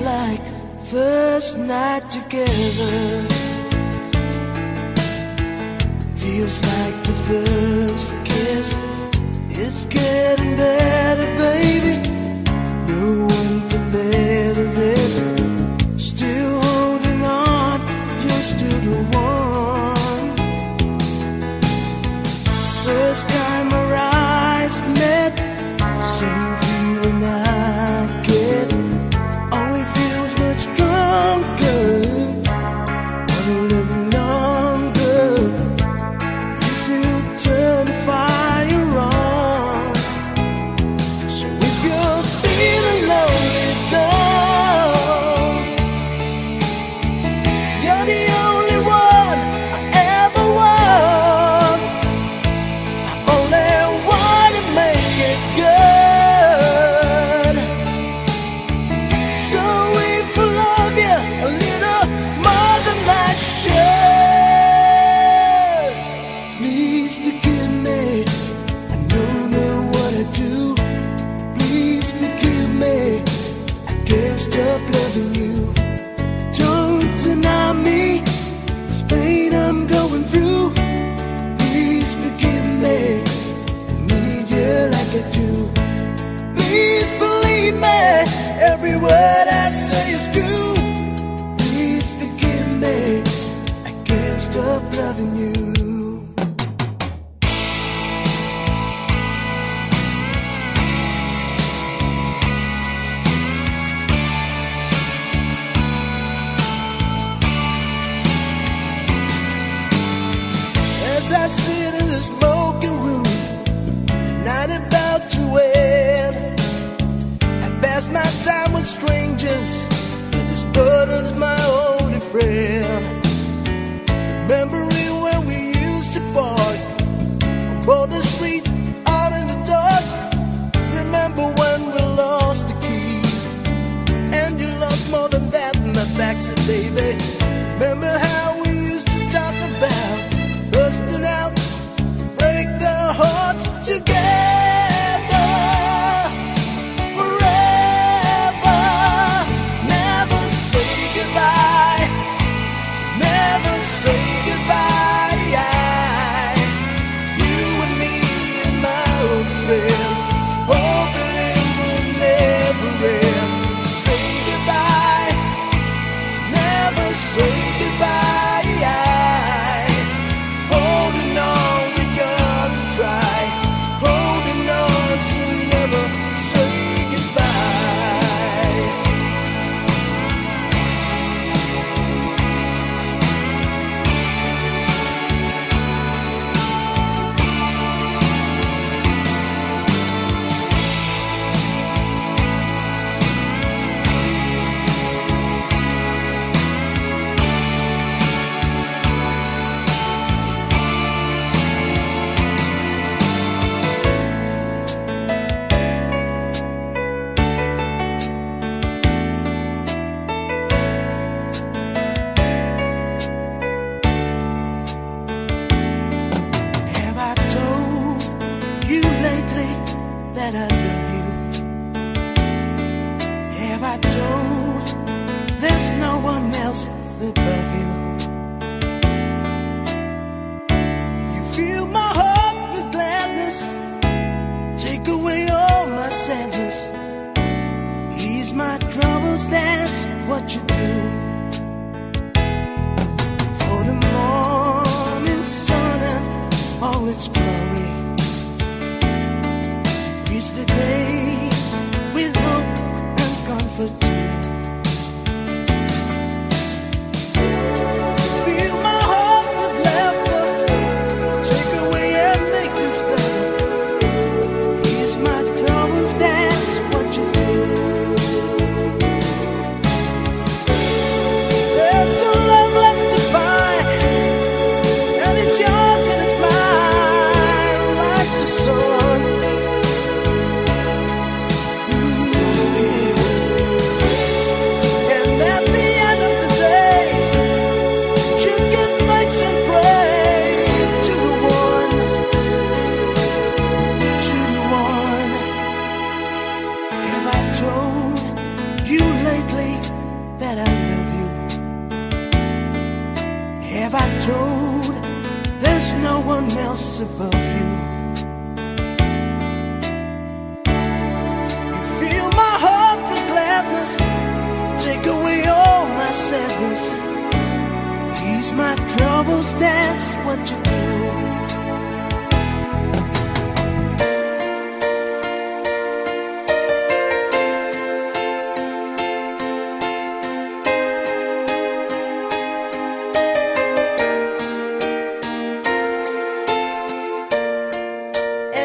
like first night together. feels like the first kiss. It's getting better, baby.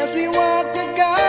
as we walk the garden.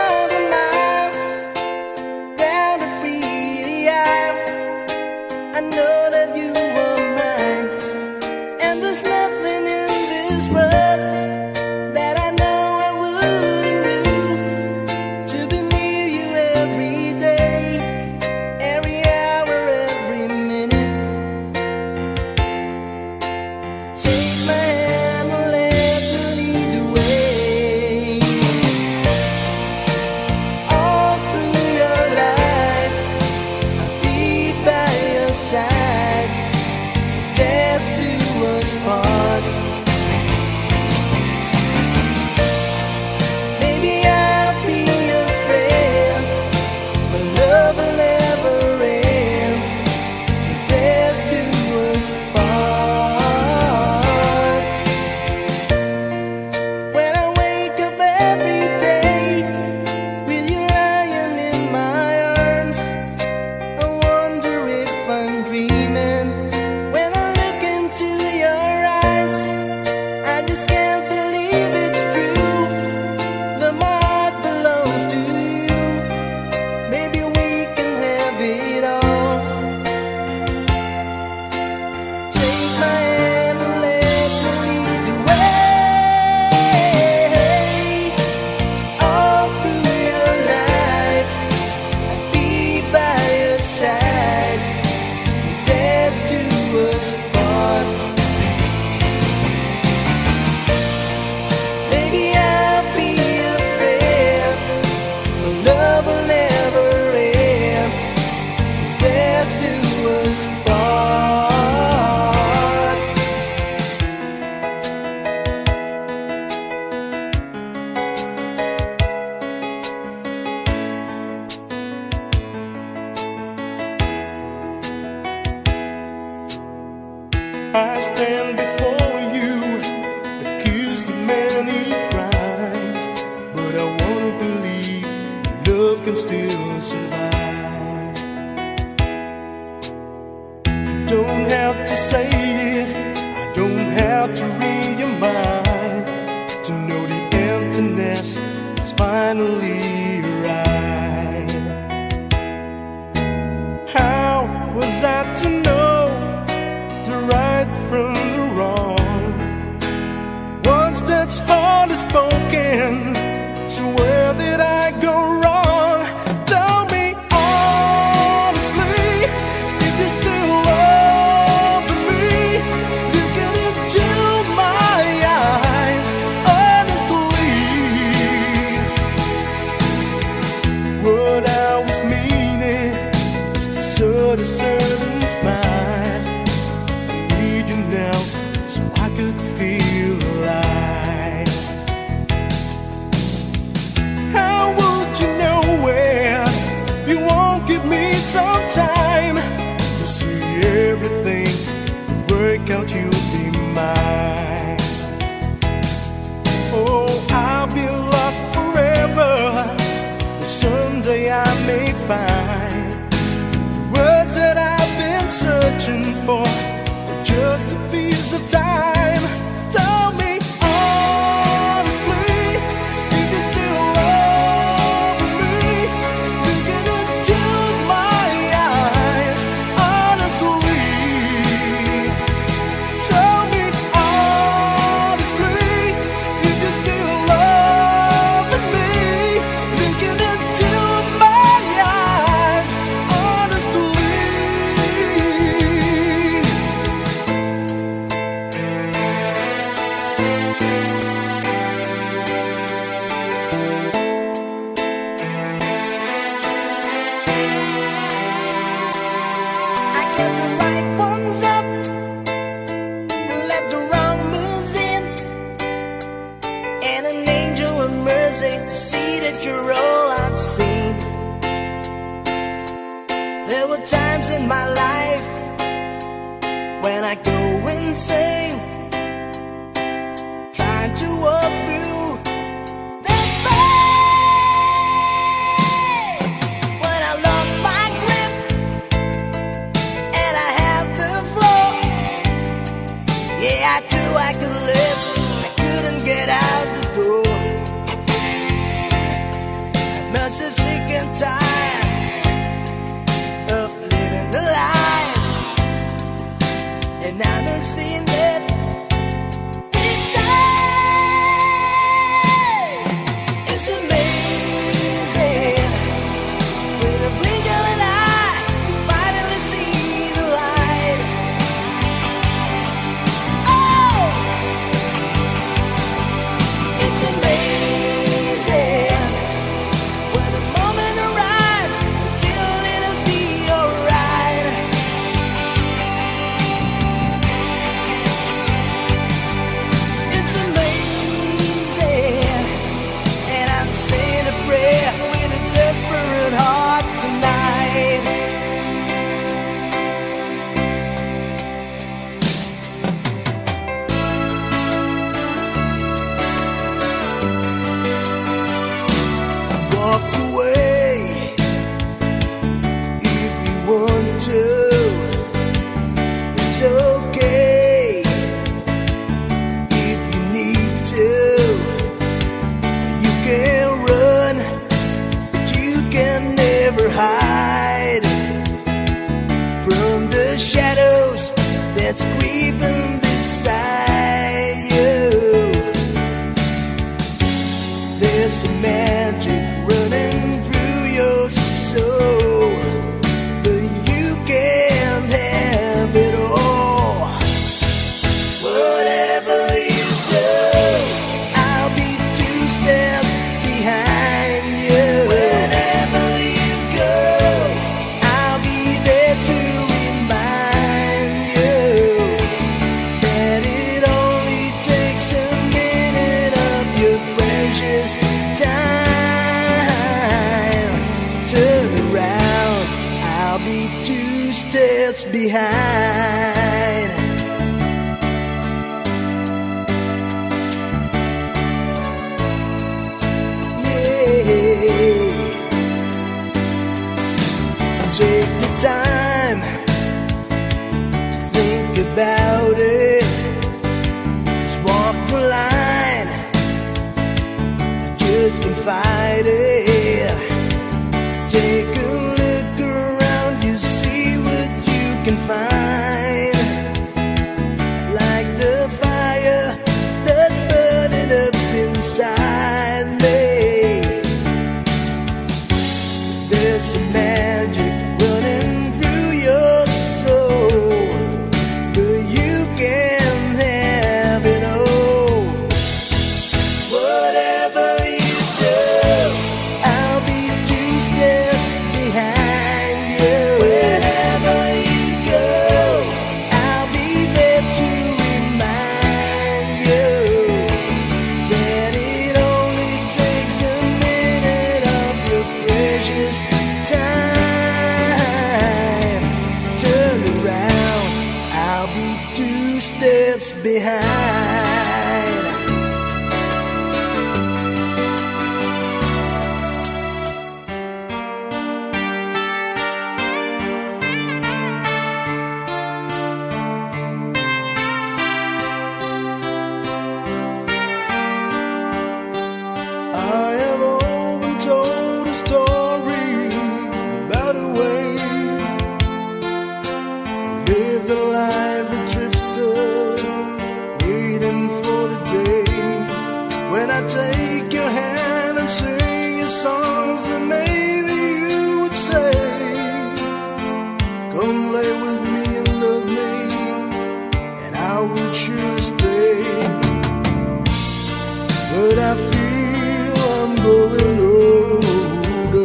I feel I'm growing older.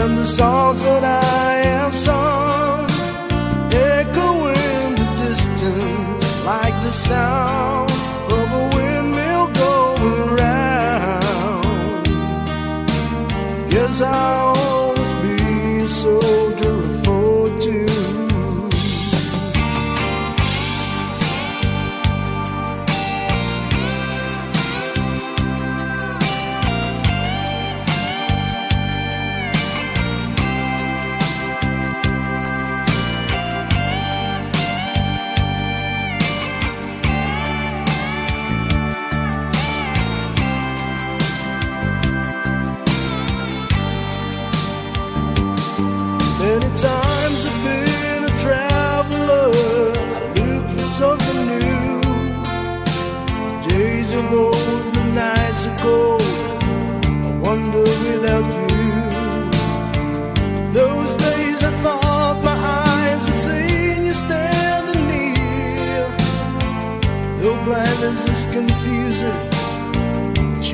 And the songs that I have sung Echo in the distance like the sound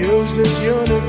Deus, desde ano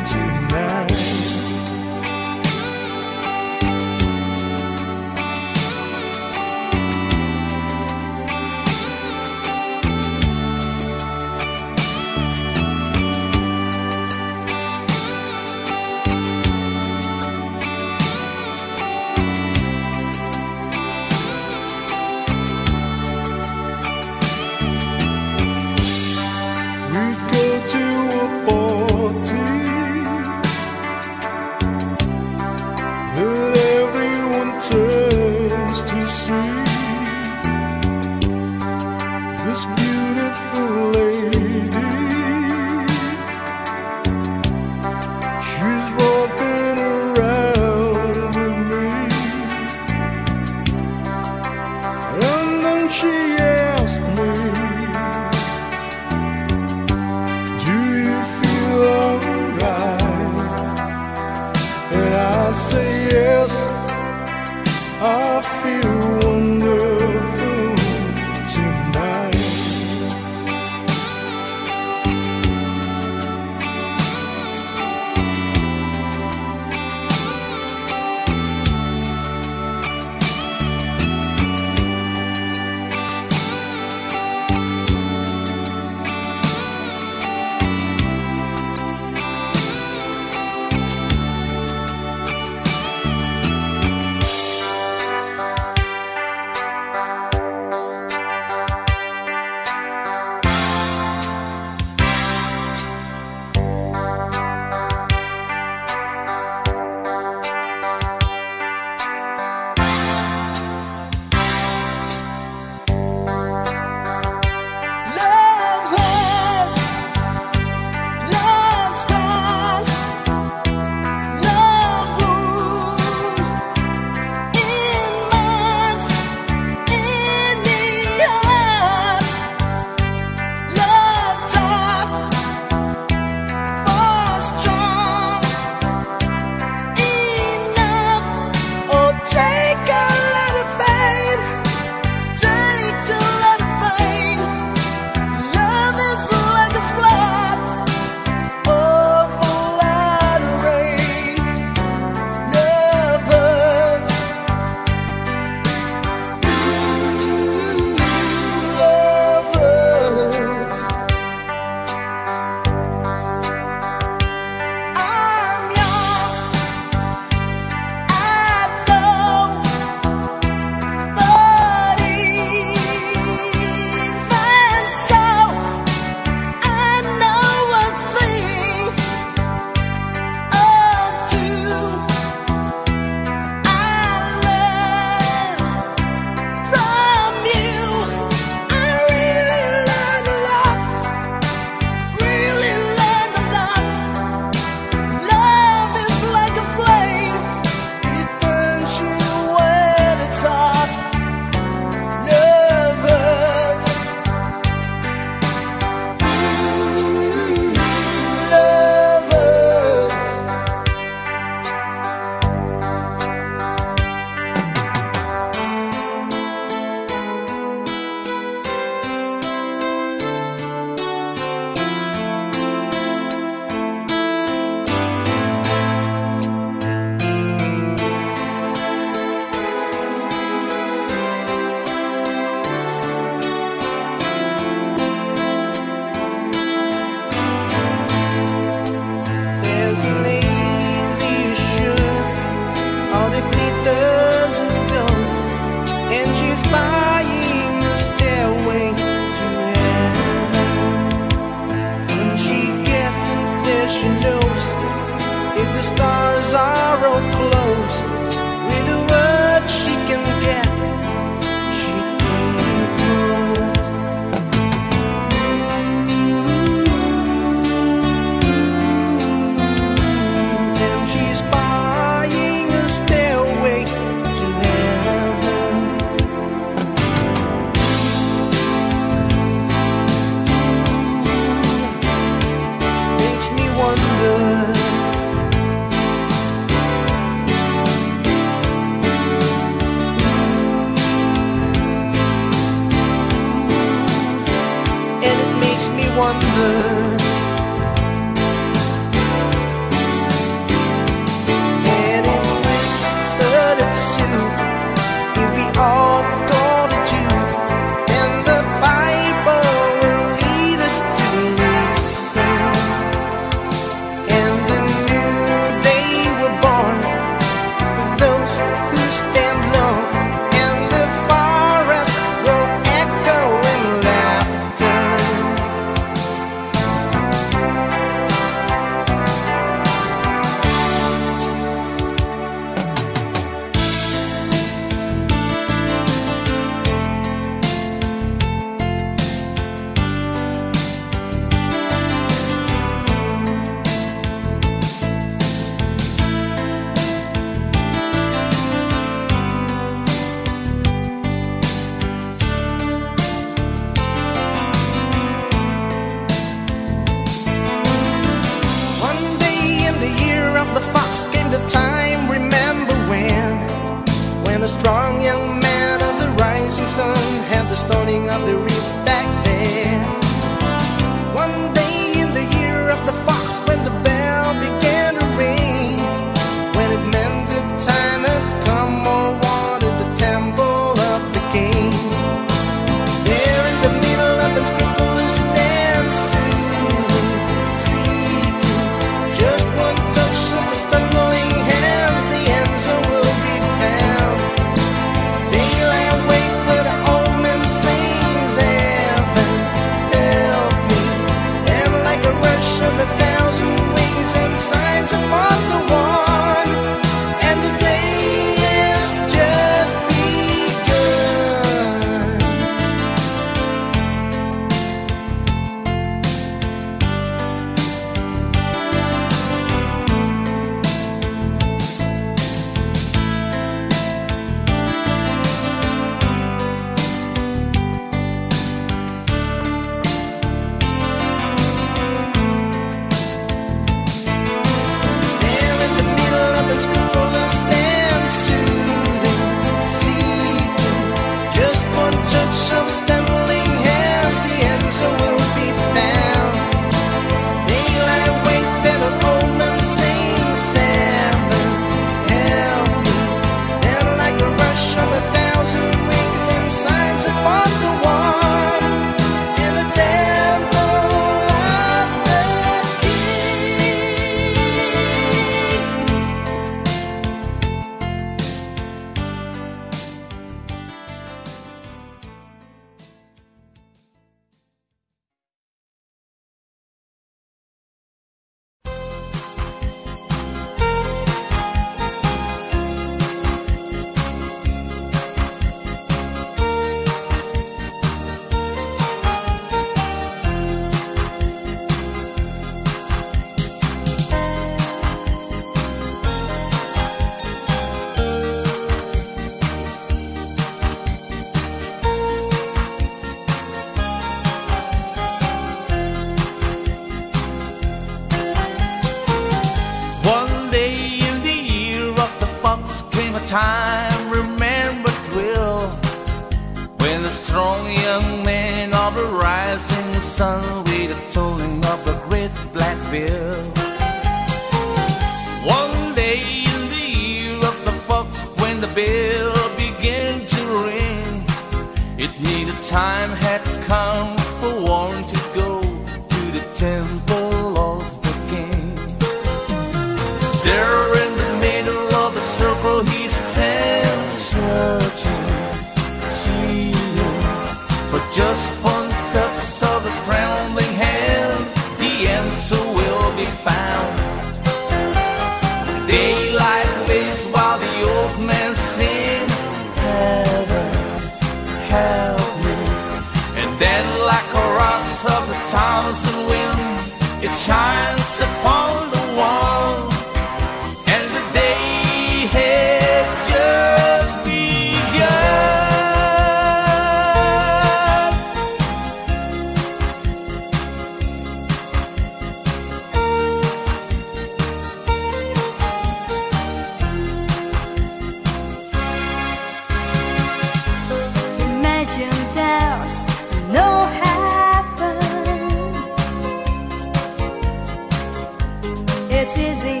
It's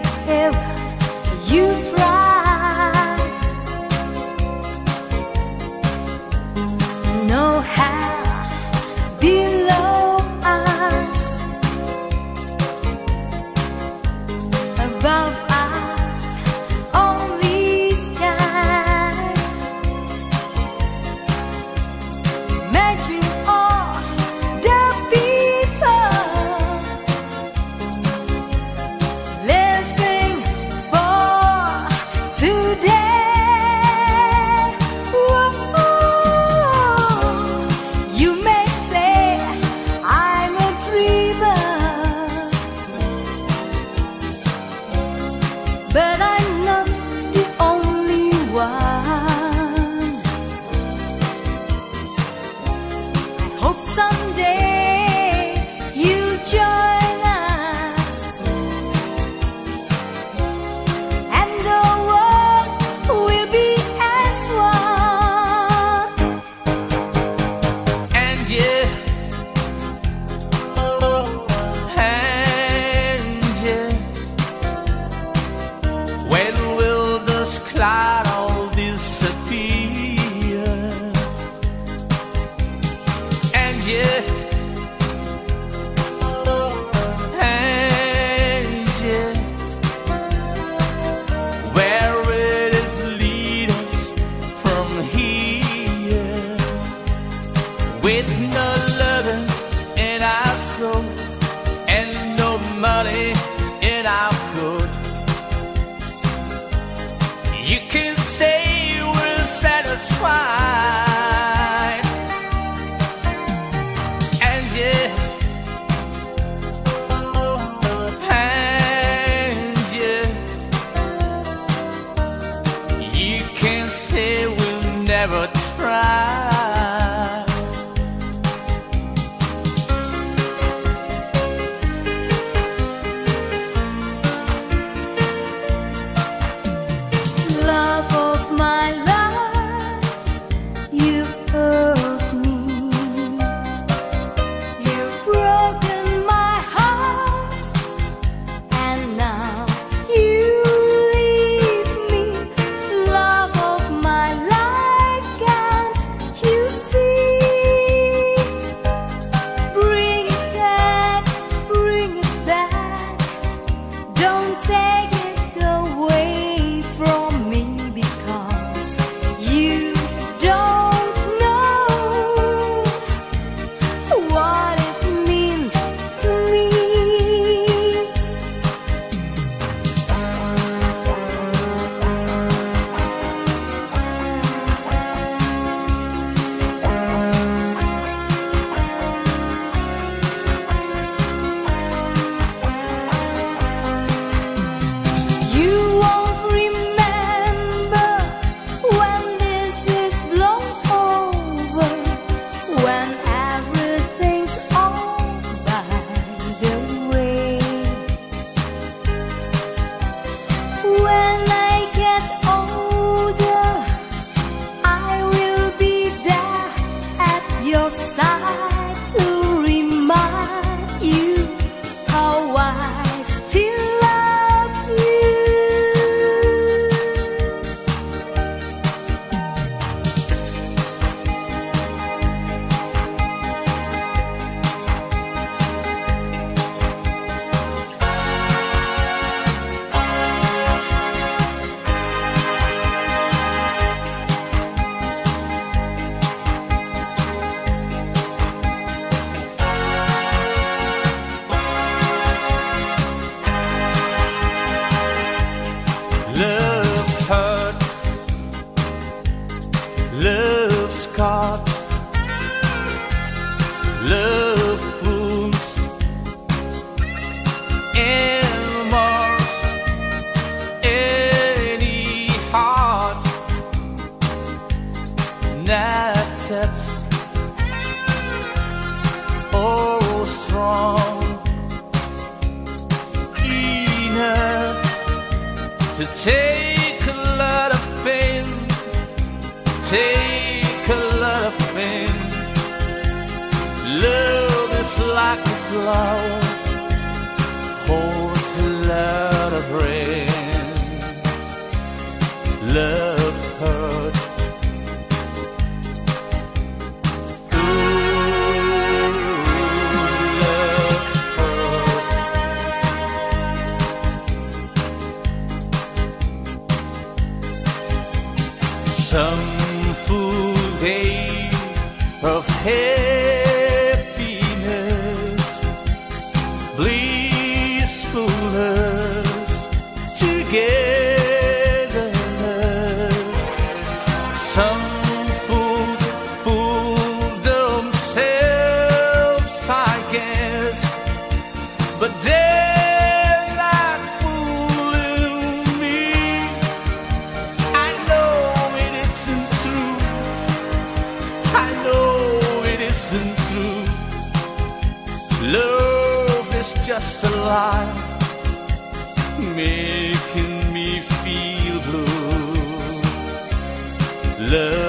Love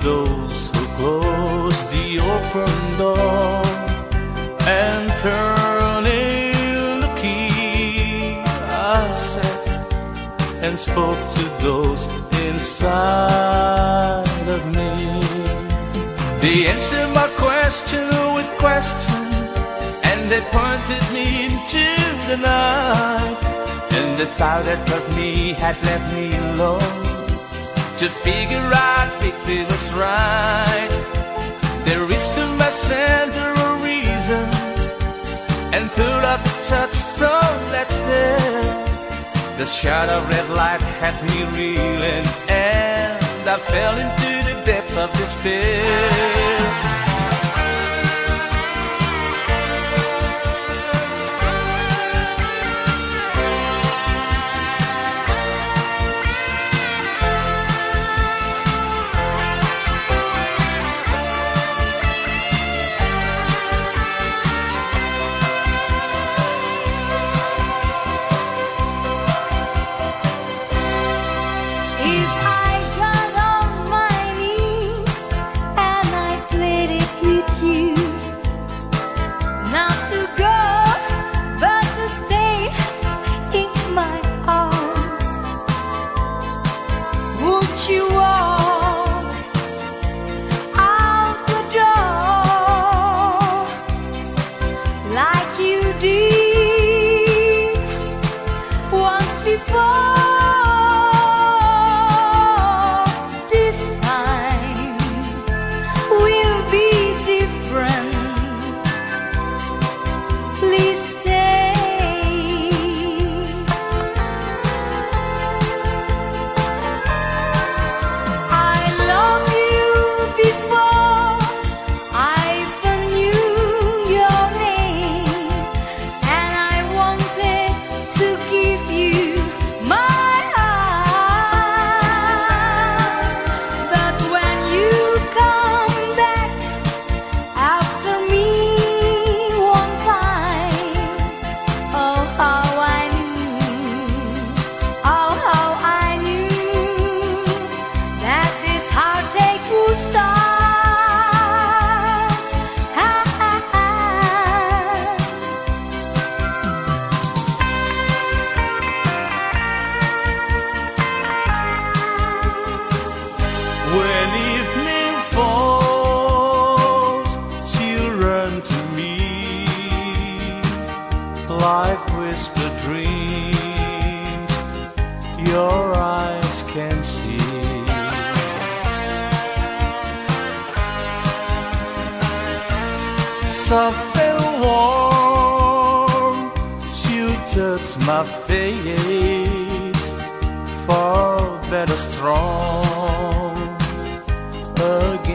those who closed the open door and turning the key. I sat and spoke to those inside of me. They answered my question with question, and they pointed me into the night. And the thought that got me had left me alone to figure out it was right. There is to my center of reason and up the touchstone that's there. The shot of red light had me reeling, and I fell into the depths of despair. Soft and warm, she'll touch my face. For better strong. Against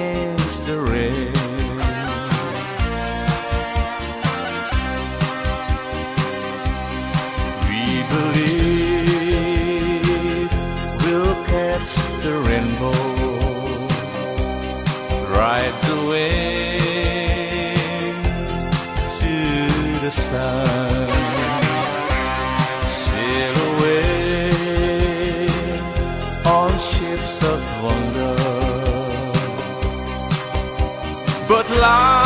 star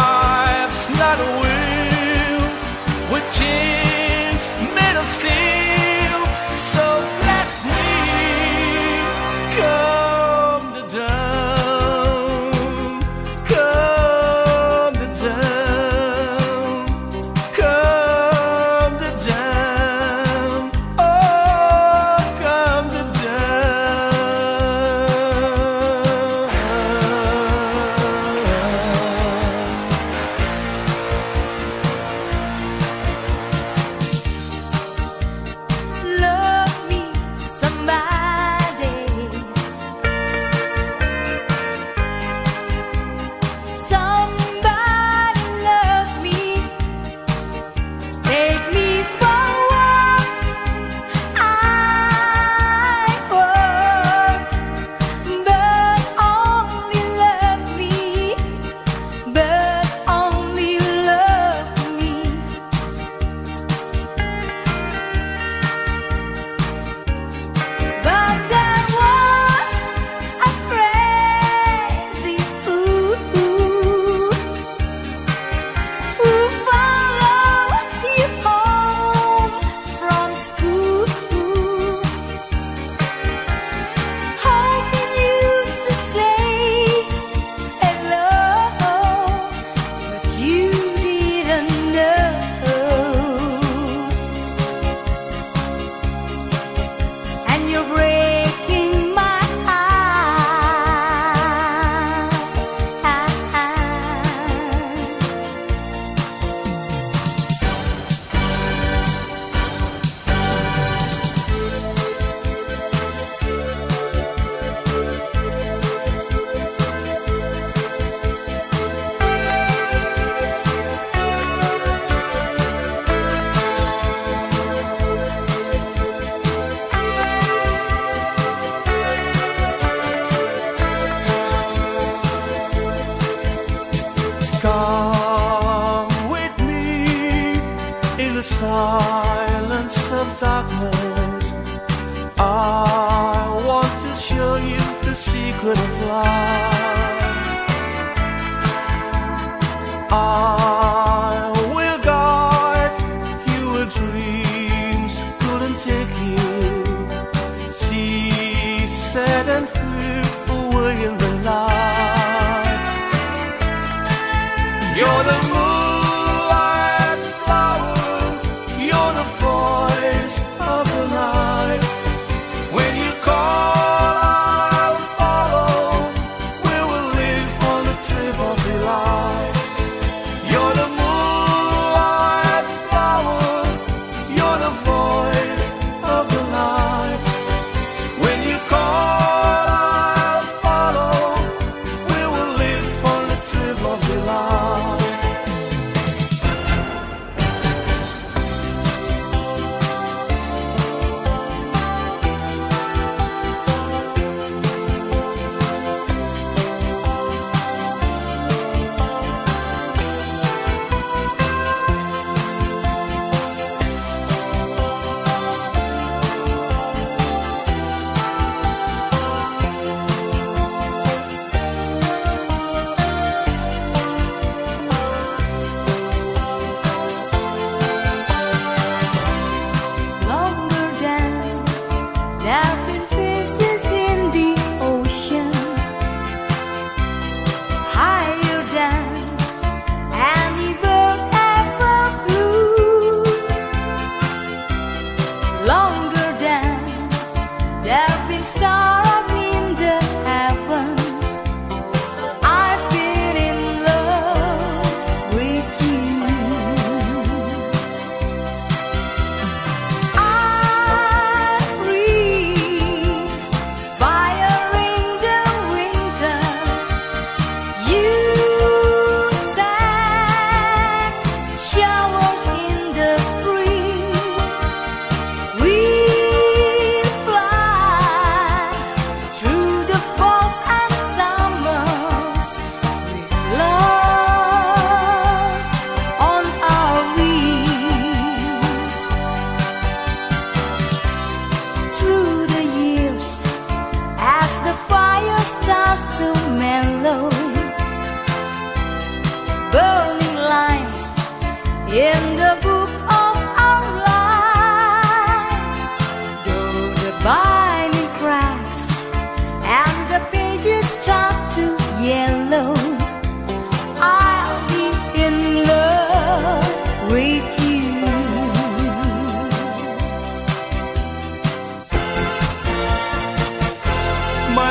of darkness. I want to show you the secret of life. I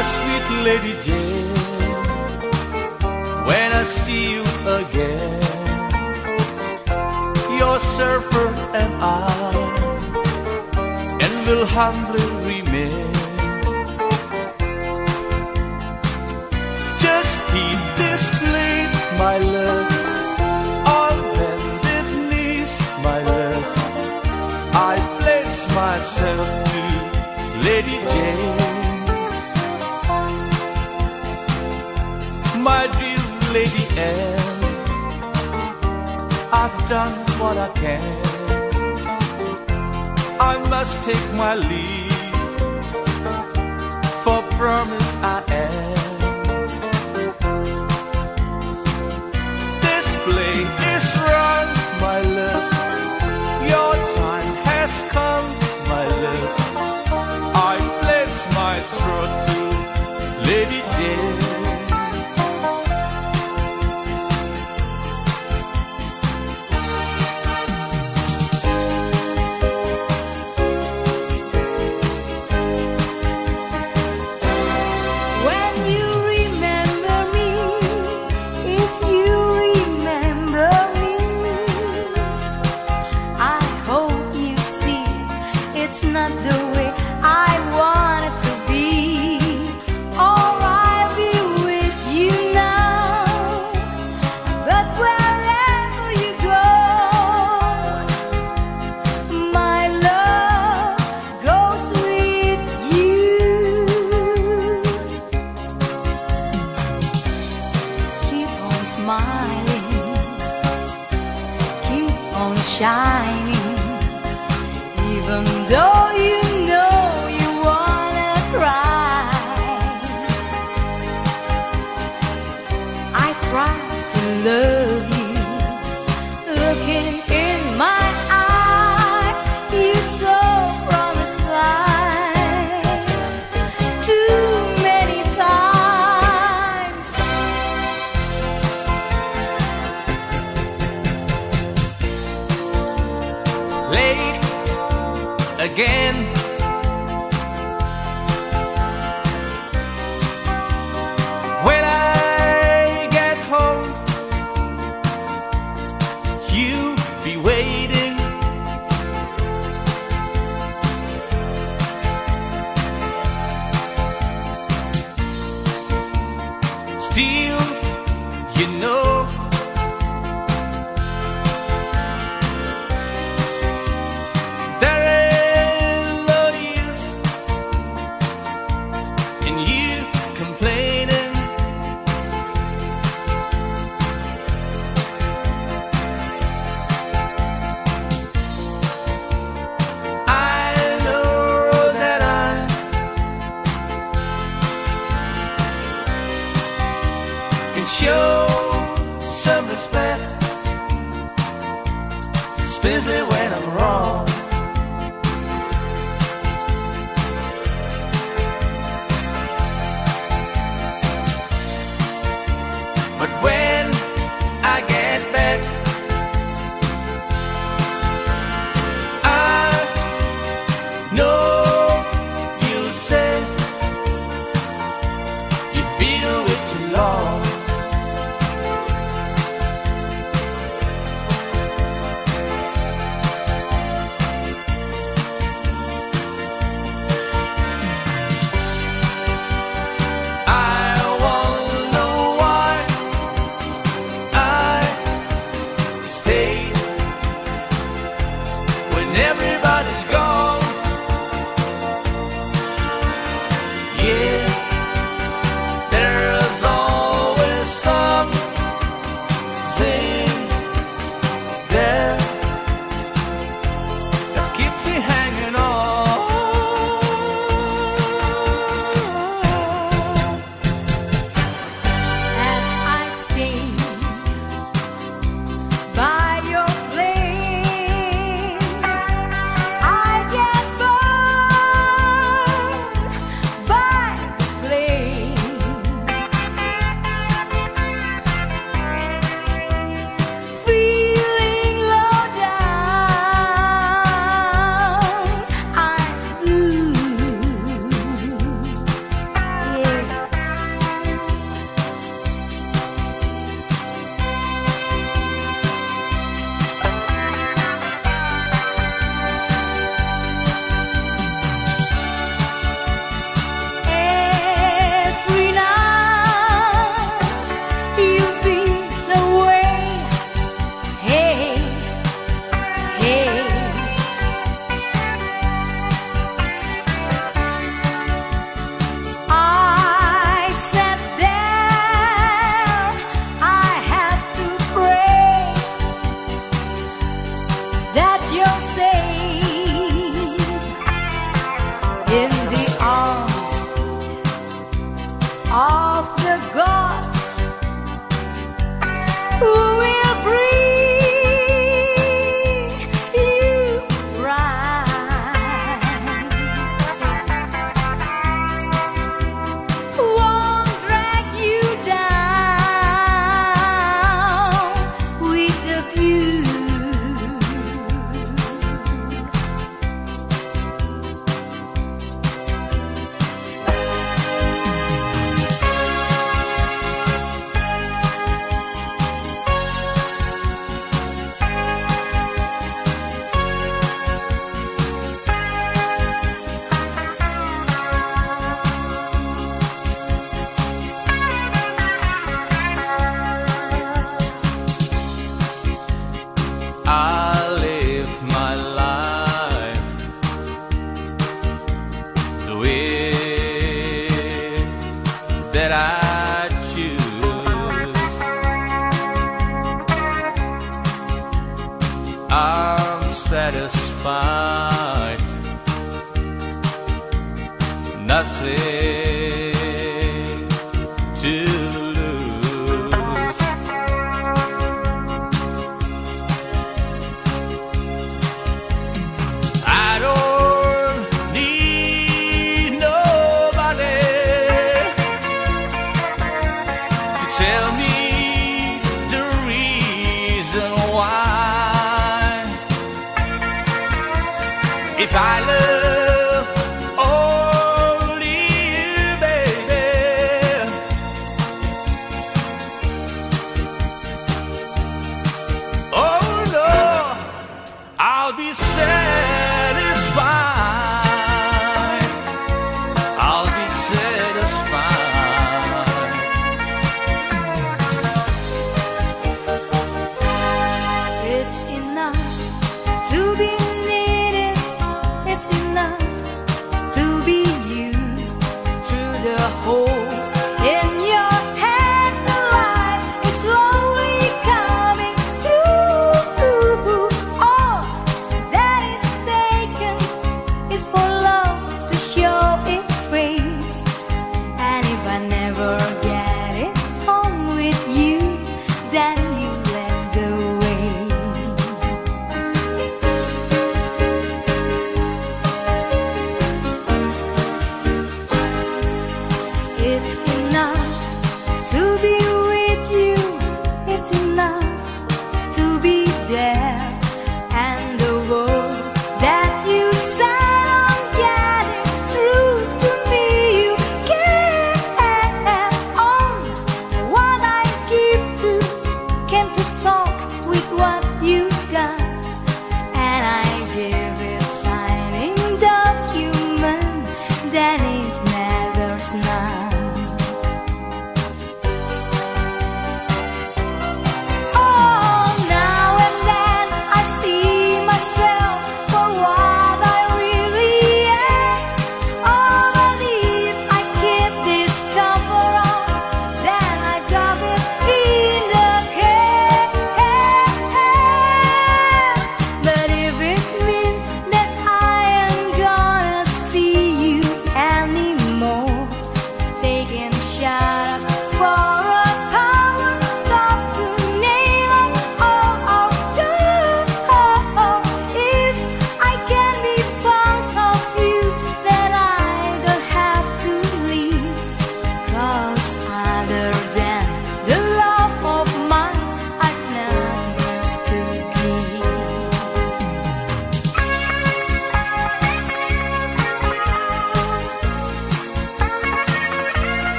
my sweet Lady Jane, when I see you again, your surfer and I, and will humbly remain. Just keep this plate, my love, on bended knees, my love. I pledge myself to Lady Jane. I've done what I can. I must take my leave, for promise I am.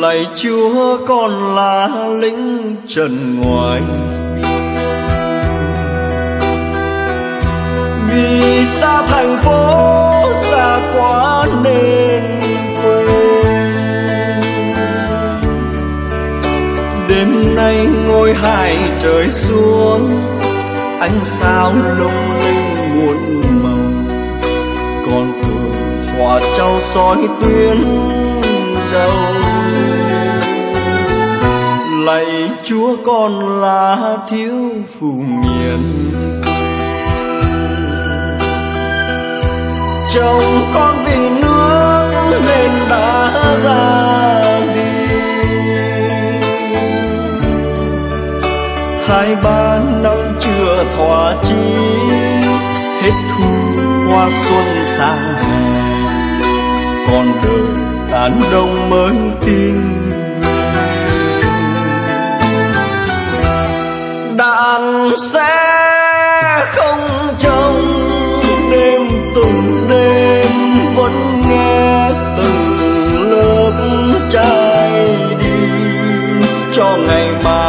Lạy chúa con là lính trần ngoài. Vì xa thành phố, xa quá nên quên. Đêm nay ngôi hai trời xuống, ánh sao lung linh muôn màu. Con thường hòa trao soi tuyến đầu lạy chúa con là thiếu phụ miền. Chồng con vì nước nên đã ra đi. Hai ba năm chưa thỏa chí, hết thu qua xuân sang hè. Còn đời đàn đông mới tin sẽ không trông đêm từng đêm vẫn nghe từng lớp trai đi cho ngày mai.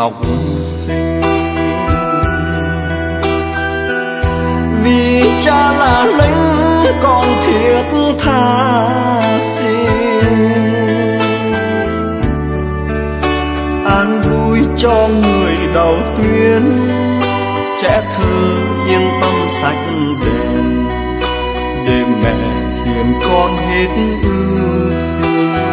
Học. Sinh vì cha là lính con thiết tha xin. An vui cho người đầu tuyến trẻ thơ yên tâm sạch đèn để mẹ hiền con hết ưu phiền.